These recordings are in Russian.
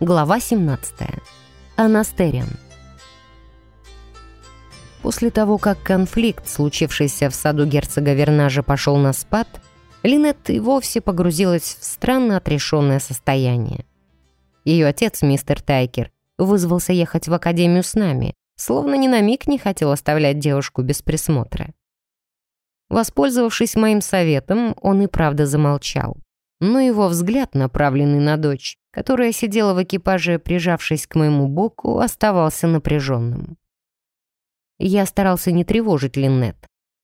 Глава 17. Анастериан. После того, как конфликт, случившийся в саду герцога Вернажа, пошел на спад, Линет и вовсе погрузилась в странно отрешенное состояние. Ее отец, мистер Тайкер, вызвался ехать в академию с нами, словно ни на миг не хотел оставлять девушку без присмотра. Воспользовавшись моим советом, он и правда замолчал. Но его взгляд, направленный на дочь, которая сидела в экипаже, прижавшись к моему боку, оставался напряженным. Я старался не тревожить Линнет.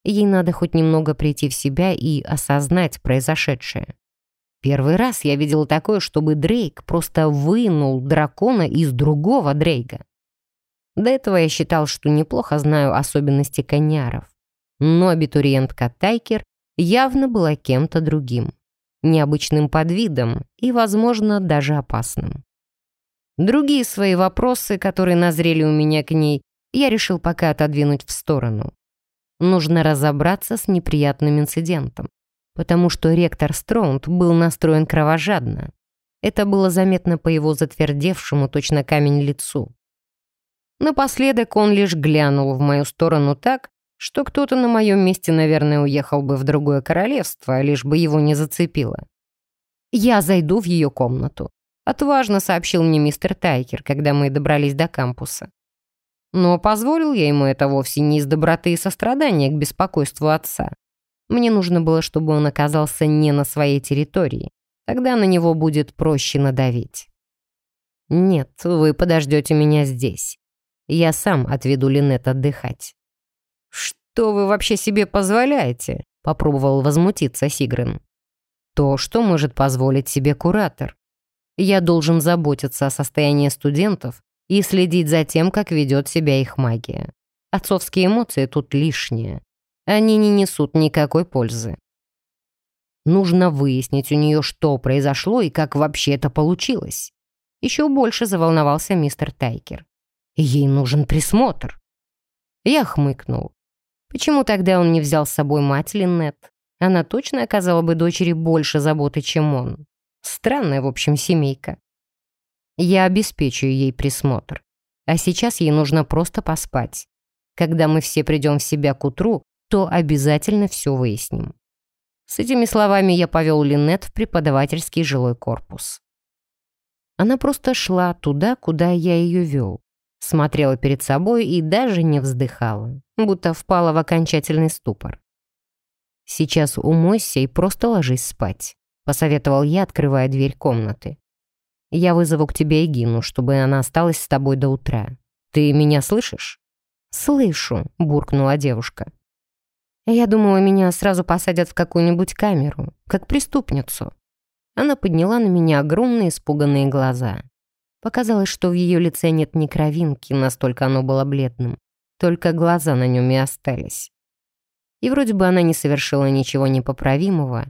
Ей надо хоть немного прийти в себя и осознать произошедшее. Первый раз я видел такое, чтобы Дрейк просто вынул дракона из другого Дрейга. До этого я считал, что неплохо знаю особенности коняров. Но абитуриентка Тайкер явно была кем-то другим. Необычным подвидом и, возможно, даже опасным. Другие свои вопросы, которые назрели у меня к ней, я решил пока отодвинуть в сторону. Нужно разобраться с неприятным инцидентом, потому что ректор Строунд был настроен кровожадно. Это было заметно по его затвердевшему точно камень лицу. Напоследок он лишь глянул в мою сторону так, что кто-то на моем месте, наверное, уехал бы в другое королевство, лишь бы его не зацепило. «Я зайду в ее комнату», — отважно сообщил мне мистер Тайкер, когда мы добрались до кампуса. Но позволил я ему это вовсе не из доброты и сострадания к беспокойству отца. Мне нужно было, чтобы он оказался не на своей территории. Тогда на него будет проще надавить. «Нет, вы подождете меня здесь. Я сам отведу Линет отдыхать». «Что вы вообще себе позволяете?» — попробовал возмутиться Сигрен. «То, что может позволить себе куратор. Я должен заботиться о состоянии студентов и следить за тем, как ведет себя их магия. Отцовские эмоции тут лишние. Они не несут никакой пользы. Нужно выяснить у нее, что произошло и как вообще это получилось. Еще больше заволновался мистер Тайкер. Ей нужен присмотр. Я хмыкнул. Почему тогда он не взял с собой мать Линнет? Она точно оказала бы дочери больше заботы, чем он. Странная, в общем, семейка. Я обеспечу ей присмотр. А сейчас ей нужно просто поспать. Когда мы все придем в себя к утру, то обязательно все выясним. С этими словами я повел Линет в преподавательский жилой корпус. Она просто шла туда, куда я ее вел. Смотрела перед собой и даже не вздыхала, будто впала в окончательный ступор. «Сейчас умойся и просто ложись спать», — посоветовал я, открывая дверь комнаты. Я вызову к тебе Эгину, чтобы она осталась с тобой до утра. Ты меня слышишь?» «Слышу», — буркнула девушка. «Я думала, меня сразу посадят в какую-нибудь камеру, как преступницу». Она подняла на меня огромные испуганные глаза. Показалось, что в ее лице нет ни кровинки, настолько оно было бледным. Только глаза на нем и остались. И вроде бы она не совершила ничего непоправимого,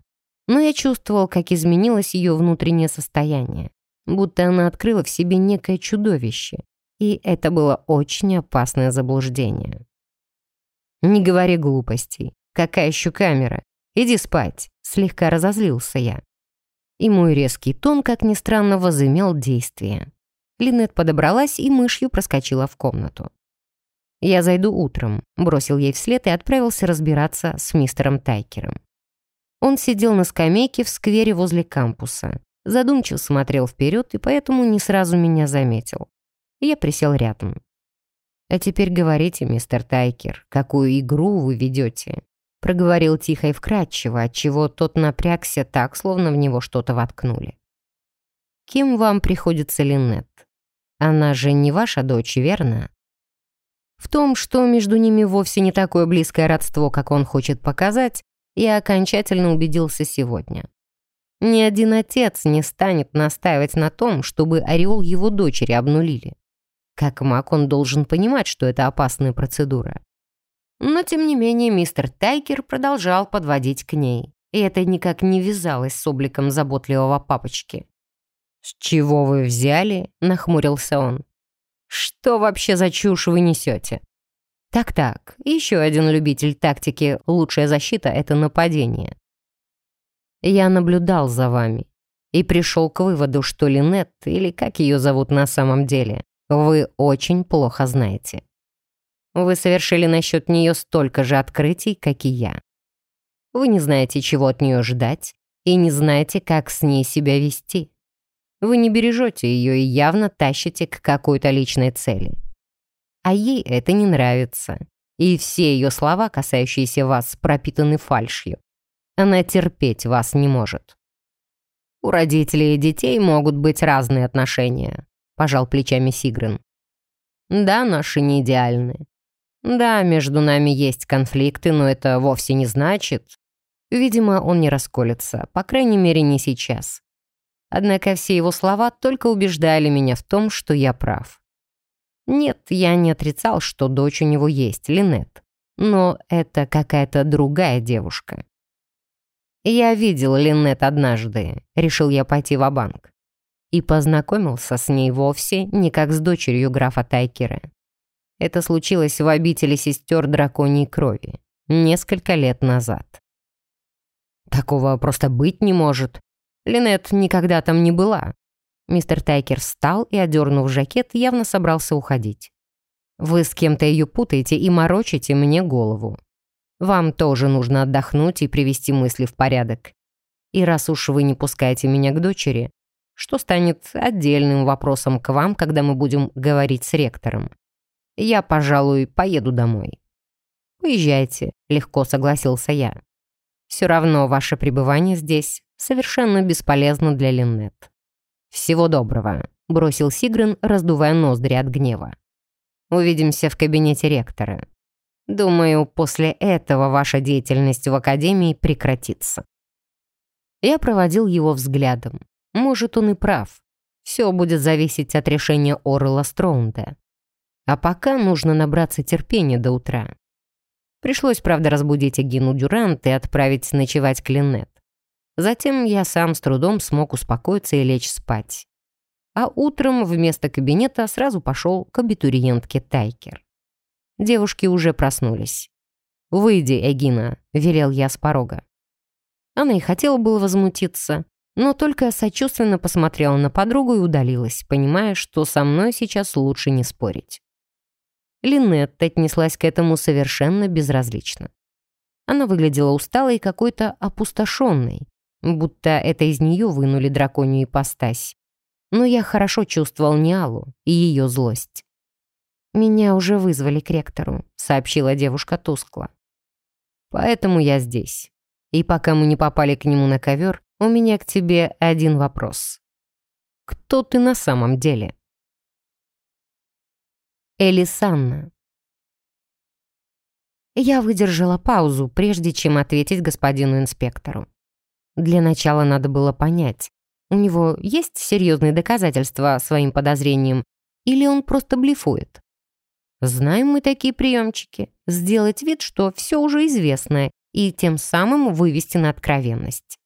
но я чувствовал, как изменилось ее внутреннее состояние будто она открыла в себе некое чудовище, и это было очень опасное заблуждение. «Не говори глупостей. Какая еще камера? Иди спать!» Слегка разозлился я. И мой резкий тон, как ни странно, возымел действие. Линет подобралась и мышью проскочила в комнату. «Я зайду утром», — бросил ей вслед и отправился разбираться с мистером Тайкером. Он сидел на скамейке в сквере возле кампуса. Задумчиво смотрел вперед и поэтому не сразу меня заметил. Я присел рядом. «А теперь говорите, мистер Тайкер, какую игру вы ведете?» Проговорил тихо и вкрадчиво, отчего тот напрягся так, словно в него что-то воткнули. «Кем вам приходится Линнет? Она же не ваша дочь, верно?» В том, что между ними вовсе не такое близкое родство, как он хочет показать, я окончательно убедился сегодня. Ни один отец не станет настаивать на том, чтобы ореол его дочери обнулили. Как маг он должен понимать, что это опасная процедура. Но, тем не менее, мистер Тайкер продолжал подводить к ней, и это никак не вязалось с обликом заботливого папочки. «С чего вы взяли?» — нахмурился он. «Что вообще за чушь вы несете?» «Так-так, еще один любитель тактики «лучшая защита — это нападение». Я наблюдал за вами. и пришел к выводу, что Линет, или как ее зовут на самом деле, вы очень плохо знаете. Вы совершили насчет нее столько же открытий, как и я. Вы не знаете, чего от нее ждать, и не знаете, как с ней себя вести. Вы не бережете ее и явно тащите к какой-то личной цели. А ей это не нравится. И все ее слова, касающиеся вас, пропитаны фальшью. Она терпеть вас не может. У родителей и детей могут быть разные отношения, пожал плечами Сигрен. Да, наши не идеальны. Да, между нами есть конфликты, но это вовсе не значит... Видимо, он не расколется, по крайней мере, не сейчас. Однако все его слова только убеждали меня в том, что я прав. Нет, я не отрицал, что дочь у него есть, Линет. Но это какая-то другая девушка. Я видел Линет однажды, решил я пойти в банк И познакомился с ней вовсе не как с дочерью графа Тайкера. Это случилось в обители сестер драконьей крови несколько лет назад. Такого просто быть не может. Линет никогда там не была. Мистер Тайкер встал и, одернув жакет, явно собрался уходить. «Вы с кем-то ее путаете и морочите мне голову. Вам тоже нужно отдохнуть и привести мысли в порядок. И раз уж вы не пускаете меня к дочери, что станет отдельным вопросом к вам, когда мы будем говорить с ректором. Я, пожалуй, поеду домой». «Уезжайте», — легко согласился я. «Все равно ваше пребывание здесь совершенно бесполезно для Линнет». «Всего доброго», — бросил Сигрен, раздувая ноздри от гнева. «Увидимся в кабинете ректора. Думаю, после этого ваша деятельность в Академии прекратится». Я проводил его взглядом. Может, он и прав. Все будет зависеть от решения Орла Строунда. А пока нужно набраться терпения до утра. Пришлось, правда, разбудить Агину Дюрант и отправить ночевать Клинет. Затем я сам с трудом смог успокоиться и лечь спать. А утром вместо кабинета сразу пошел к абитуриентке Тайкер. Девушки уже проснулись. «Выйди, Эгина», — велел я с порога. Она и хотела было возмутиться, но только сочувственно посмотрела на подругу и удалилась, понимая, что со мной сейчас лучше не спорить. Линетта отнеслась к этому совершенно безразлично. Она выглядела усталой и какой-то опустошенной, будто это из нее вынули драконью ипостась. Но я хорошо чувствовал Ниалу и ее злость. «Меня уже вызвали к ректору», — сообщила девушка тускло. «Поэтому я здесь. И пока мы не попали к нему на ковер, у меня к тебе один вопрос. Кто ты на самом деле?» Элисанна. Я выдержала паузу, прежде чем ответить господину инспектору. Для начала надо было понять, у него есть серьезные доказательства своим подозрениям, или он просто блефует. Знаем мы такие приемчики. Сделать вид, что все уже известно, и тем самым вывести на откровенность.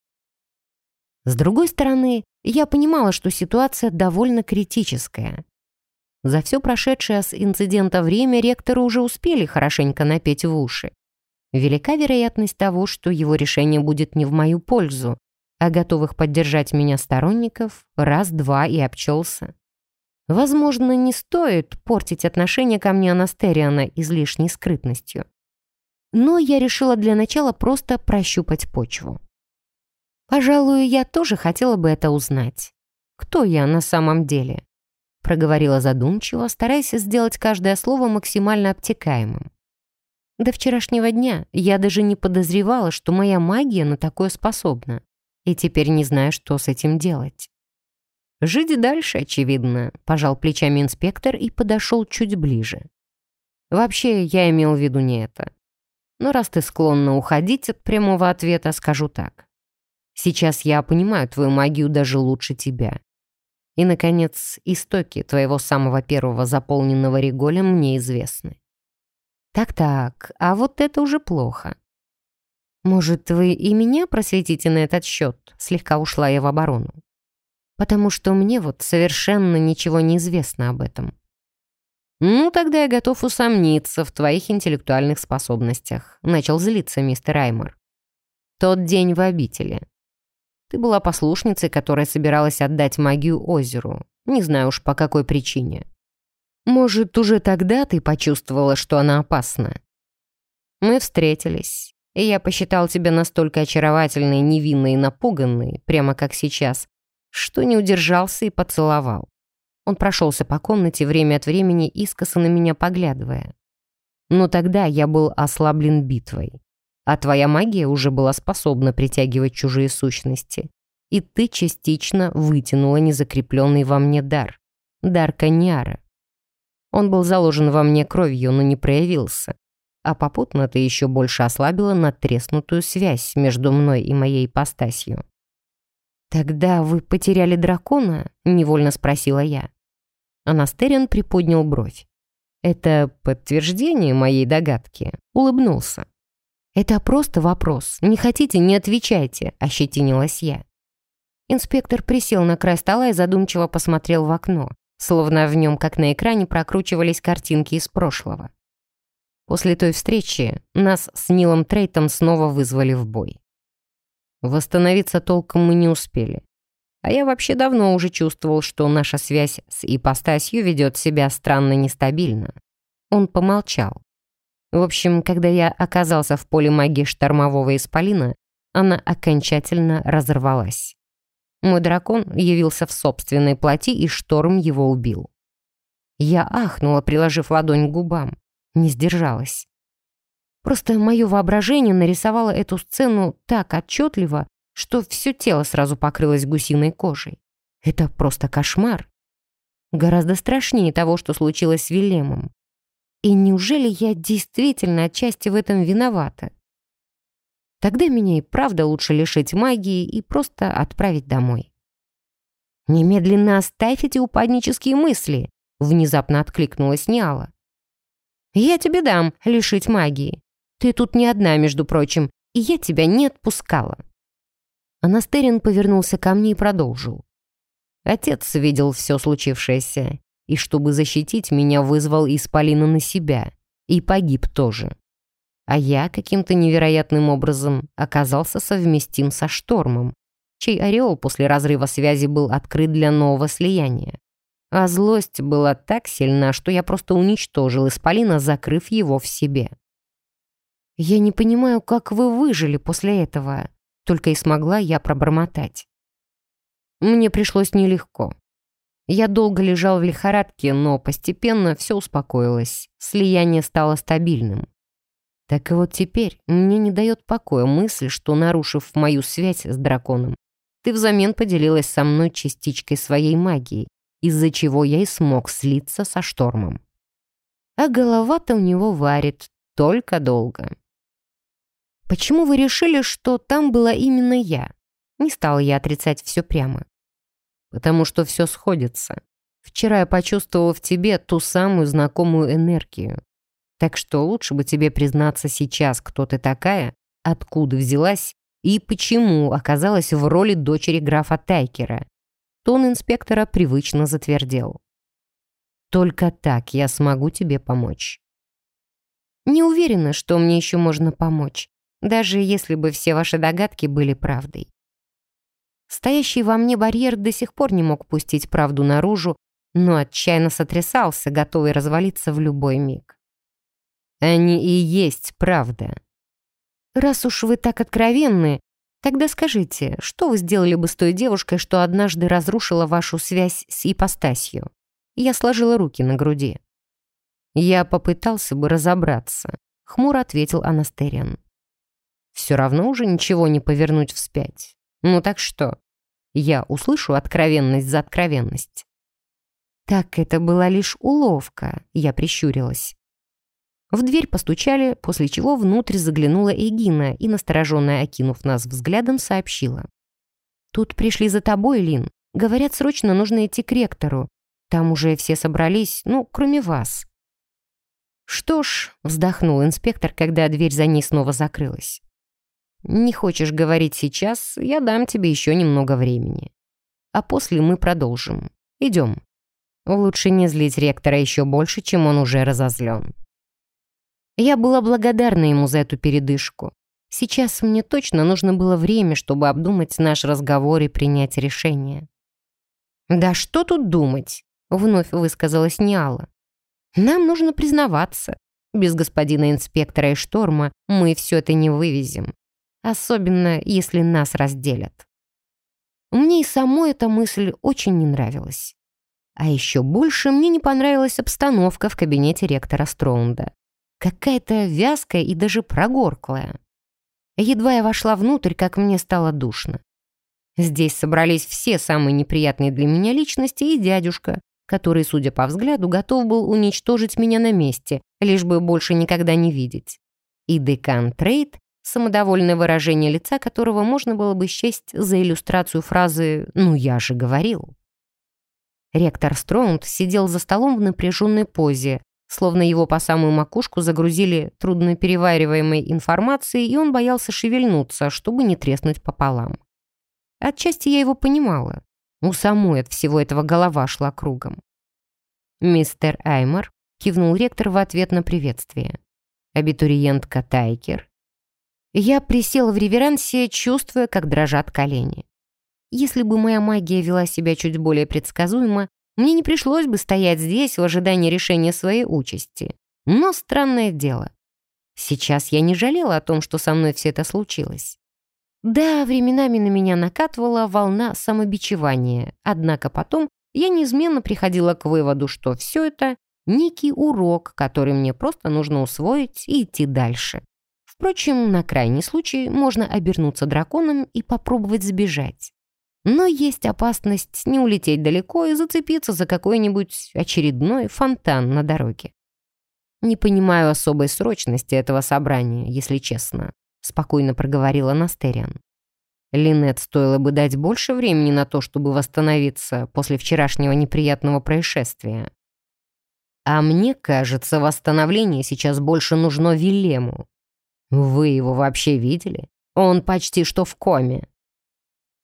С другой стороны, я понимала, что ситуация довольно критическая. За все прошедшее с инцидента время ректоры уже успели хорошенько напеть в уши. Велика вероятность того, что его решение будет не в мою пользу, а готовых поддержать меня сторонников раз-два и обчелся. Возможно, не стоит портить отношение ко мне Анастериана излишней скрытностью. Но я решила для начала просто прощупать почву. Пожалуй, я тоже хотела бы это узнать. Кто я на самом деле? Проговорила задумчиво, стараясь сделать каждое слово максимально обтекаемым. До вчерашнего дня я даже не подозревала, что моя магия на такое способна. И теперь не знаю, что с этим делать. Жить дальше, очевидно, пожал плечами инспектор и подошел чуть ближе. Вообще, я имел в виду не это. Но раз ты склонна уходить от прямого ответа, скажу так. Сейчас я понимаю твою магию даже лучше тебя. И, наконец, истоки твоего самого первого заполненного реголя мне известны. Так-так, а вот это уже плохо. Может, вы и меня просветите на этот счет? Слегка ушла я в оборону. Потому что мне вот совершенно ничего не известно об этом. «Ну, тогда я готов усомниться в твоих интеллектуальных способностях», — начал злиться мистер Аймор. «Тот день в обители. Ты была послушницей, которая собиралась отдать магию озеру. Не знаю уж по какой причине. Может, уже тогда ты почувствовала, что она опасна? Мы встретились, и я посчитал тебя настолько очаровательной, невинной и напуганной, прямо как сейчас, что не удержался и поцеловал. Он прошелся по комнате время от времени, искоса на меня поглядывая. Но тогда я был ослаблен битвой. А твоя магия уже была способна притягивать чужие сущности. И ты частично вытянула незакрепленный во мне дар. Дар Каньяра. Он был заложен во мне кровью, но не проявился. А попутно ты еще больше ослабила натреснутую связь между мной и моей ипостасью. «Тогда вы потеряли дракона?» — невольно спросила я. Анастерин приподнял бровь. «Это подтверждение моей догадки», — улыбнулся. «Это просто вопрос. Не хотите, не отвечайте», — ощетинилась я. Инспектор присел на край стола и задумчиво посмотрел в окно, словно в нем, как на экране, прокручивались картинки из прошлого. После той встречи нас с Нилом Трейтом снова вызвали в бой. Восстановиться толком мы не успели. А я вообще давно уже чувствовал, что наша связь с ипостасью ведет себя странно нестабильно. Он помолчал. В общем, когда я оказался в поле магии штормового исполина, она окончательно разорвалась. Мой дракон явился в собственной плоти, и шторм его убил. Я ахнула, приложив ладонь к губам. Не сдержалась. Просто мое воображение нарисовало эту сцену так отчетливо, что все тело сразу покрылось гусиной кожей. Это просто кошмар. Гораздо страшнее того, что случилось с Вилемом. И неужели я действительно отчасти в этом виновата? Тогда меня и правда лучше лишить магии и просто отправить домой. «Немедленно оставь эти упаднические мысли», — внезапно откликнулась Ниала. «Я тебе дам лишить магии. Ты тут не одна, между прочим, и я тебя не отпускала». Анастерин повернулся ко мне и продолжил. Отец видел все случившееся, и чтобы защитить меня, вызвал Исполина на себя. И погиб тоже. А я каким-то невероятным образом оказался совместим со Штормом, чей ореол после разрыва связи был открыт для нового слияния. А злость была так сильна, что я просто уничтожил Исполина, закрыв его в себе. «Я не понимаю, как вы выжили после этого», только и смогла я пробормотать. Мне пришлось нелегко. Я долго лежал в лихорадке, но постепенно все успокоилось, слияние стало стабильным. Так и вот теперь мне не дает покоя мысль, что, нарушив мою связь с драконом, ты взамен поделилась со мной частичкой своей магии, из-за чего я и смог слиться со штормом. А голова-то у него варит только долго. Почему вы решили, что там была именно я? Не стала я отрицать все прямо. Потому что все сходится. Вчера я почувствовала в тебе ту самую знакомую энергию. Так что лучше бы тебе признаться сейчас, кто ты такая, откуда взялась и почему оказалась в роли дочери графа Тайкера. Тон инспектора привычно затвердел. Только так я смогу тебе помочь. Не уверена, что мне еще можно помочь даже если бы все ваши догадки были правдой. Стоящий во мне барьер до сих пор не мог пустить правду наружу, но отчаянно сотрясался, готовый развалиться в любой миг. Они и есть правда. Раз уж вы так откровенны, тогда скажите, что вы сделали бы с той девушкой, что однажды разрушила вашу связь с ипостасью? Я сложила руки на груди. Я попытался бы разобраться, хмуро ответил Анастериан. Все равно уже ничего не повернуть вспять. Ну так что? Я услышу откровенность за откровенность. Так это была лишь уловка, я прищурилась. В дверь постучали, после чего внутрь заглянула Эгина и, настороженно окинув нас взглядом, сообщила. «Тут пришли за тобой, Лин. Говорят, срочно нужно идти к ректору. Там уже все собрались, ну, кроме вас». «Что ж», — вздохнул инспектор, когда дверь за ней снова закрылась. Не хочешь говорить сейчас, я дам тебе еще немного времени. А после мы продолжим. Идем. Лучше не злить ректора еще больше, чем он уже разозлен. Я была благодарна ему за эту передышку. Сейчас мне точно нужно было время, чтобы обдумать наш разговор и принять решение. «Да что тут думать?» — вновь высказалась Ниала. «Нам нужно признаваться. Без господина инспектора и шторма мы все это не вывезем. Особенно, если нас разделят». Мне и самой эта мысль очень не нравилась. А еще больше мне не понравилась обстановка в кабинете ректора Строунда. Какая-то вязкая и даже прогорклая. Едва я вошла внутрь, как мне стало душно. Здесь собрались все самые неприятные для меня личности и дядюшка, который, судя по взгляду, готов был уничтожить меня на месте, лишь бы больше никогда не видеть. И декан Трейд, самодовольное выражение лица которого можно было бы счесть за иллюстрацию фразы «ну я же говорил». Ректор Строунд сидел за столом в напряженной позе, словно его по самую макушку загрузили трудноперевариваемой информацией, и он боялся шевельнуться, чтобы не треснуть пополам. Отчасти я его понимала. У самой от всего этого голова шла кругом. «Мистер Аймор», — кивнул ректор в ответ на приветствие. «Абитуриентка Тайкер». Я присела в реверансе, чувствуя, как дрожат колени. Если бы моя магия вела себя чуть более предсказуемо, мне не пришлось бы стоять здесь в ожидании решения своей участи. Но странное дело. Сейчас я не жалела о том, что со мной все это случилось. Да, временами на меня накатывала волна самобичевания, однако потом я неизменно приходила к выводу, что все это некий урок, который мне просто нужно усвоить и идти дальше. Впрочем, на крайний случай можно обернуться драконом и попробовать сбежать. Но есть опасность не улететь далеко и зацепиться за какой-нибудь очередной фонтан на дороге. «Не понимаю особой срочности этого собрания, если честно», спокойно проговорила Настериан. Линет стоило бы дать больше времени на то, чтобы восстановиться после вчерашнего неприятного происшествия. А мне кажется, восстановление сейчас больше нужно Вилему. Вы его вообще видели? Он почти что в коме.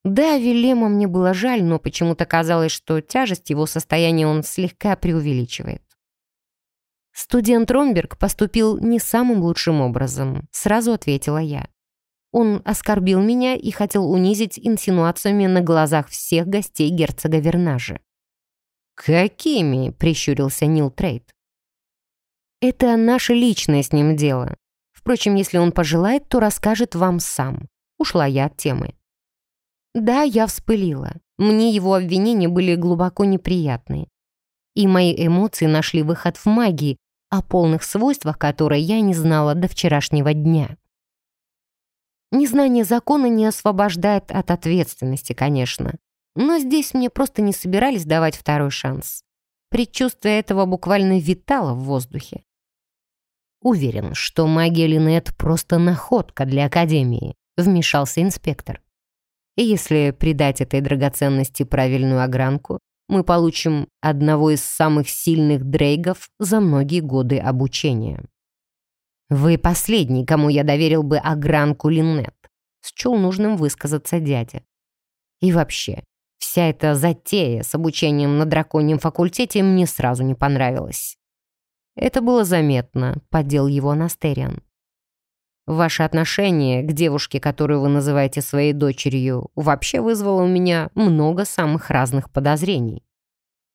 Да, Вильема мне было жаль, но почему-то казалось, что тяжесть его состояния он слегка преувеличивает. Студент Ромберг поступил не самым лучшим образом, сразу ответила я. Он оскорбил меня и хотел унизить инсинуациями на глазах всех гостей герцога Вернажа. «Какими?» — прищурился Нил Трейд. «Это наше личное с ним дело. Впрочем, если он пожелает, то расскажет вам сам». Ушла я от темы. Да, я вспылила. Мне его обвинения были глубоко неприятны. И мои эмоции нашли выход в магии, о полных свойствах которой я не знала до вчерашнего дня. Незнание закона не освобождает от ответственности, конечно. Но здесь мне просто не собирались давать второй шанс. Предчувствие этого буквально витало в воздухе. Уверен, что магия Линет просто находка для Академии, вмешался инспектор. И если придать этой драгоценности правильную огранку, мы получим одного из самых сильных дрейгов за многие годы обучения. «Вы последний, кому я доверил бы огранку Линнет», счел нужным высказаться дядя. И вообще, вся эта затея с обучением на драконьем факультете мне сразу не понравилась. Это было заметно, поддел его Анастериан. Ваше отношение к девушке, которую вы называете своей дочерью, вообще вызвало у меня много самых разных подозрений.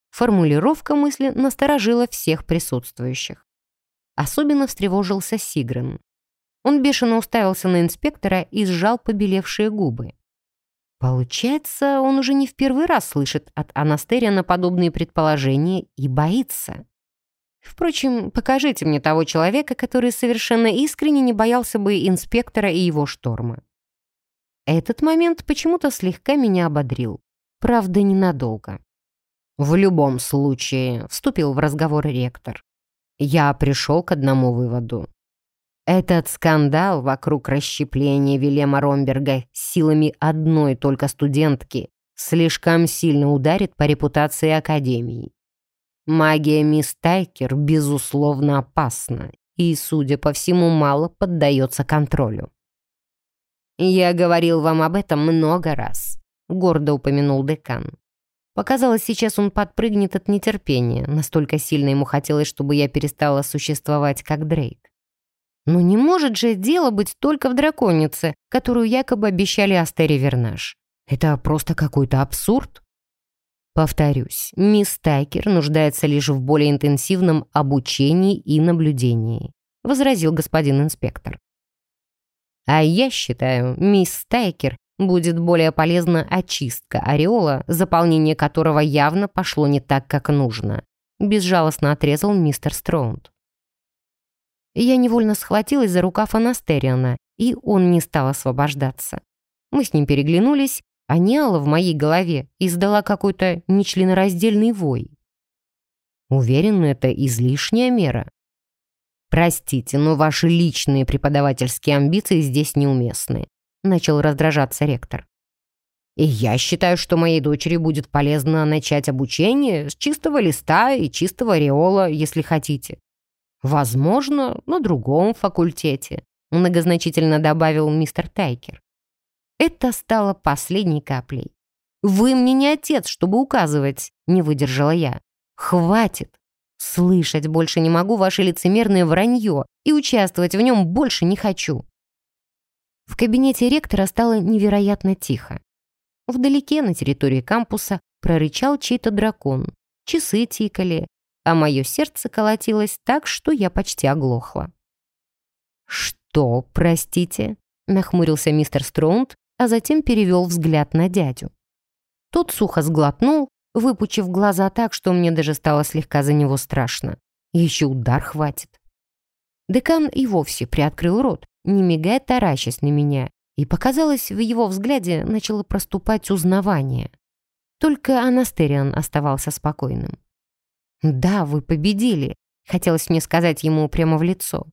Формулировка мысли насторожила всех присутствующих. Особенно встревожился Сигрен. Он бешено уставился на инспектора и сжал побелевшие губы. Получается, он уже не в первый раз слышит от Анастериана подобные предположения и боится. Впрочем, покажите мне того человека, который совершенно искренне не боялся бы инспектора и его шторма. Этот момент почему-то слегка меня ободрил. Правда, ненадолго. В любом случае, вступил в разговор ректор. Я пришел к одному выводу. Этот скандал вокруг расщепления Вилема Ромберга силами одной только студентки слишком сильно ударит по репутации Академии. Магия мисс Тайкер, безусловно, опасна и, судя по всему, мало поддается контролю. «Я говорил вам об этом много раз», — гордо упомянул декан. Показалось, сейчас он подпрыгнет от нетерпения, настолько сильно ему хотелось, чтобы я перестала существовать как Дрейк. Но не может же дело быть только в драконице, которую якобы обещали Астере Вернаж. Это просто какой-то абсурд. Повторюсь, мисс Тайкер нуждается лишь в более интенсивном обучении и наблюдении, возразил господин инспектор. А я считаю, мисс Тайкер будет более полезна очистка ореола, заполнение которого явно пошло не так, как нужно. Безжалостно отрезал мистер Строунд. Я невольно схватилась за рукав Анастериана, и он не стал освобождаться. Мы с ним переглянулись, а Ниала в моей голове издала какой-то нечленораздельный вой. Уверен, это излишняя мера. «Простите, но ваши личные преподавательские амбиции здесь неуместны», начал раздражаться ректор. «И я считаю, что моей дочери будет полезно начать обучение с чистого листа и чистого ореола, если хотите. Возможно, на другом факультете», многозначительно добавил мистер Тайкер. Это стало последней каплей. «Вы мне не отец, чтобы указывать», — не выдержала я. «Хватит. Слышать больше не могу ваше лицемерное вранье и участвовать в нем больше не хочу. В кабинете ректора стало невероятно тихо. Вдалеке, на территории кампуса, прорычал чей-то дракон. Часы тикали, а мое сердце колотилось так, что я почти оглохла. «Что, простите?» — нахмурился мистер Строунд, а затем перевел взгляд на дядю. Тот сухо сглотнул выпучив глаза так, что мне даже стало слегка за него страшно. Еще удар хватит. Декан и вовсе приоткрыл рот, не мигая таращась на меня, и показалось, в его взгляде начало проступать узнавание. Только Анастериан оставался спокойным. «Да, вы победили», — хотелось мне сказать ему прямо в лицо.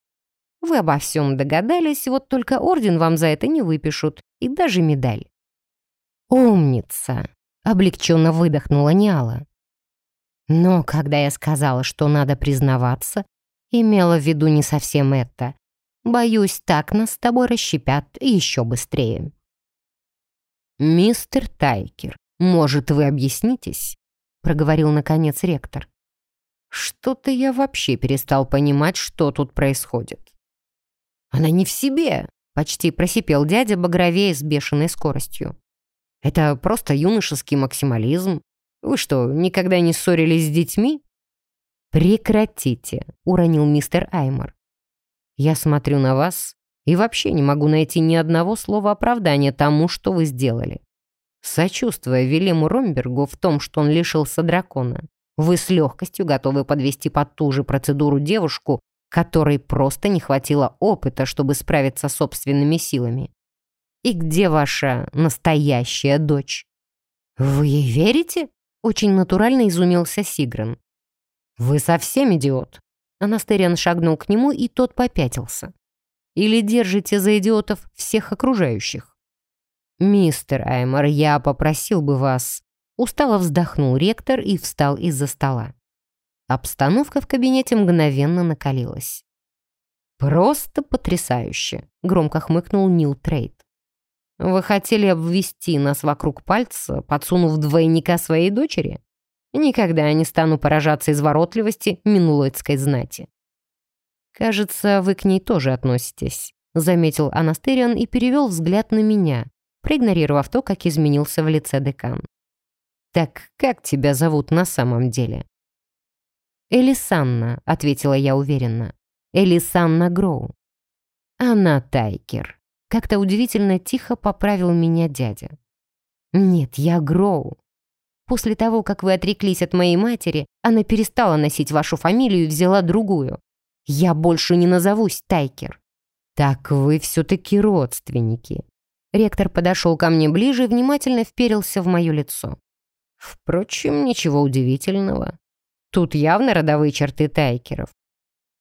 «Вы обо всем догадались, вот только орден вам за это не выпишут, и даже медаль». «Умница!» Облегченно выдохнула Ниала. Но когда я сказала, что надо признаваться, имела в виду не совсем это. Боюсь, так нас с тобой расщепят еще быстрее. «Мистер Тайкер, может, вы объяснитесь?» проговорил наконец ректор. «Что-то я вообще перестал понимать, что тут происходит». «Она не в себе!» — почти просипел дядя багровее с бешеной скоростью. Это просто юношеский максимализм. Вы что, никогда не ссорились с детьми?» «Прекратите», — уронил мистер Аймор. «Я смотрю на вас и вообще не могу найти ни одного слова оправдания тому, что вы сделали. Сочувствуя Велиму Ромбергу в том, что он лишился дракона, вы с легкостью готовы подвести под ту же процедуру девушку, которой просто не хватило опыта, чтобы справиться собственными силами. И где ваша настоящая дочь?» «Вы ей верите?» — очень натурально изумился Сигрен. «Вы совсем идиот?» Анастериан шагнул к нему, и тот попятился. «Или держите за идиотов всех окружающих?» «Мистер Аймор, я попросил бы вас...» Устало вздохнул ректор и встал из-за стола. Обстановка в кабинете мгновенно накалилась. «Просто потрясающе!» — громко хмыкнул Нил Трейд. Вы хотели обвести нас вокруг пальца, подсунув двойника своей дочери? Никогда не стану поражаться изворотливости минулоидской знати. Кажется, вы к ней тоже относитесь, заметил Анастериан и перевел взгляд на меня, проигнорировав то, как изменился в лице декан. «Так как тебя зовут на самом деле?» «Элисанна», — ответила я уверенно. «Элисанна Гроу». «Она Тайкер», как-то удивительно тихо поправил меня дядя. «Нет, я Гроу. После того, как вы отреклись от моей матери, она перестала носить вашу фамилию и взяла другую. Я больше не назовусь Тайкер». «Так вы все-таки родственники». Ректор подошел ко мне ближе и внимательно вперился в мое лицо. Впрочем, ничего удивительного. Тут явно родовые черты Тайкеров.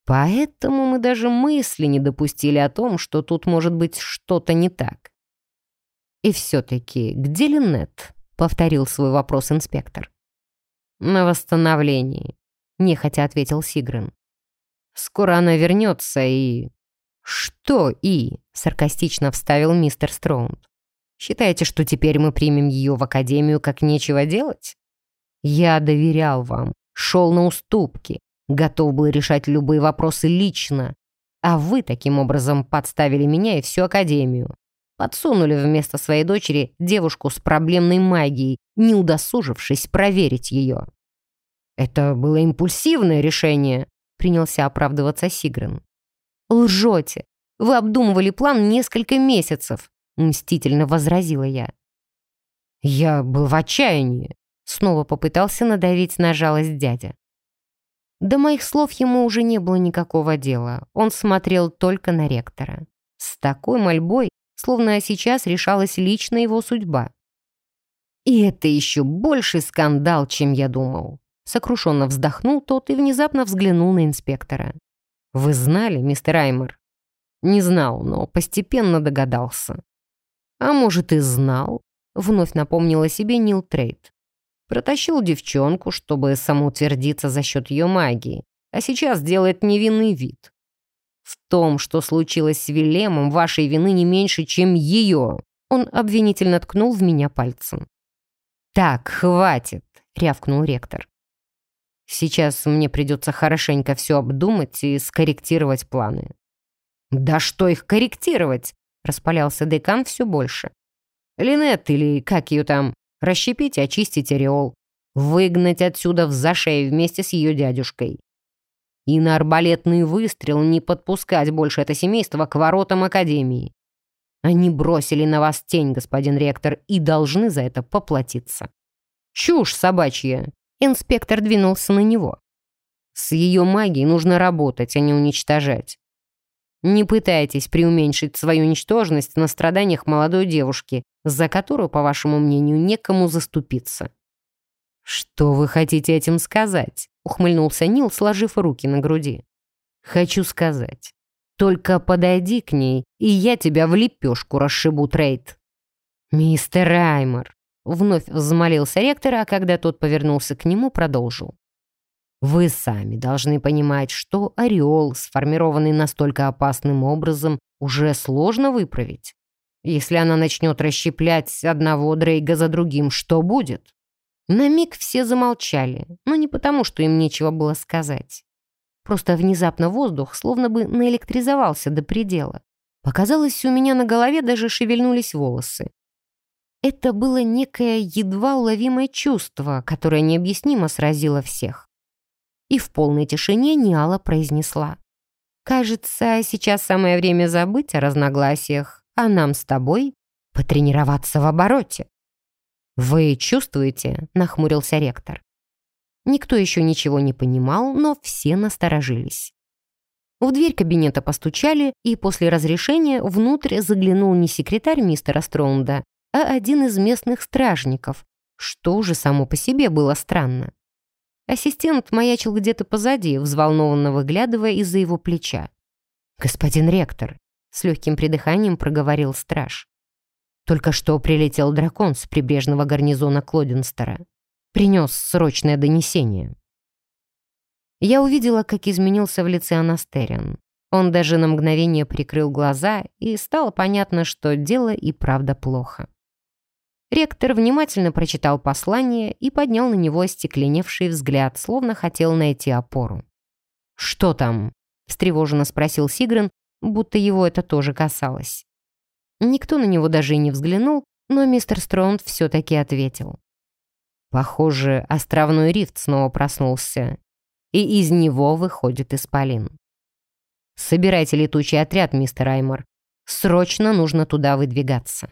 Поэтому мы даже мысли не допустили о том, что тут может быть что-то не так. «И все-таки, где Линнет?» — повторил свой вопрос инспектор. «На восстановлении», — нехотя ответил Сигрен. «Скоро она вернется и...» «Что «и»?» — саркастично вставил мистер Строунд. «Считаете, что теперь мы примем ее в академию, как нечего делать? Я доверял вам, шел на уступки, готов был решать любые вопросы лично. А вы таким образом подставили меня и всю Академию. Подсунули вместо своей дочери девушку с проблемной магией, не удосужившись проверить ее. «Это было импульсивное решение», — принялся оправдываться Сигрен. «Лжете. Вы обдумывали план несколько месяцев», — мстительно возразила я. «Я был в отчаянии», — снова попытался надавить на жалость дядя. До моих слов ему уже не было никакого дела. Он смотрел только на ректора. С такой мольбой, словно сейчас решалась лично его судьба. И это еще больший скандал, чем я думал. Сокрушенно вздохнул тот и внезапно взглянул на инспектора. «Вы знали, мистер Аймер?» «Не знал, но постепенно догадался». «А может, и знал?» Вновь напомнила себе Нил Трейд. Протащил девчонку, чтобы самоутвердиться за счет ее магии, а сейчас делает невинный вид. В том, что случилось с Вилемом, вашей вины не меньше, чем ее. Он обвинительно ткнул в меня пальцем. «Так, хватит», — рявкнул ректор. «Сейчас мне придется хорошенько все обдумать и скорректировать планы». «Да что их корректировать?» — распалялся декан все больше. «Линет или как ее там, расщепить и очистить ореол, выгнать отсюда в зашей вместе с ее дядюшкой. И на арбалетный выстрел не подпускать больше это семейство к воротам Академии. Они бросили на вас тень, господин ректор, и должны за это поплатиться. Чушь собачья. Инспектор двинулся на него. С ее магией нужно работать, а не уничтожать. Не пытайтесь преуменьшить свою ничтожность на страданиях молодой девушки, за которую, по вашему мнению, некому заступиться». «Что вы хотите этим сказать?» — ухмыльнулся Нил, сложив руки на груди. «Хочу сказать. Только подойди к ней, и я тебя в лепешку расшибу, Трейд». «Мистер Раймер», — вновь взмолился ректор, а когда тот повернулся к нему, продолжил. Вы сами должны понимать, что ореол, сформированный настолько опасным образом, уже сложно выправить. Если она начнет расщеплять одного Дрейга за другим, что будет? На миг все замолчали, но не потому, что им нечего было сказать. Просто внезапно воздух словно бы наэлектризовался до предела. Показалось, у меня на голове даже шевельнулись волосы. Это было некое едва уловимое чувство, которое необъяснимо сразило всех и в полной тишине Ниала произнесла. «Кажется, сейчас самое время забыть о разногласиях, а нам с тобой потренироваться в обороте». «Вы чувствуете?» — нахмурился ректор. Никто еще ничего не понимал, но все насторожились. В дверь кабинета постучали, и после разрешения внутрь заглянул не секретарь мистера Строунда, а один из местных стражников, что уже само по себе было странно. Ассистент маячил где-то позади, взволнованно выглядывая из-за его плеча. «Господин ректор», — с легким придыханием проговорил страж. «Только что прилетел дракон с прибрежного гарнизона Клодинстера. Принес срочное донесение». Я увидела, как изменился в лице Анастериан. Он даже на мгновение прикрыл глаза, и стало понятно, что дело и правда плохо. Ректор внимательно прочитал послание и поднял на него остекленевший взгляд, словно хотел найти опору. «Что там?» — встревоженно спросил Сигрен, будто его это тоже касалось. Никто на него даже и не взглянул, но мистер Строунд все-таки ответил. Похоже, островной рифт снова проснулся, и из него выходит исполин. «Собирайте летучий отряд, мистер Аймор. Срочно нужно туда выдвигаться».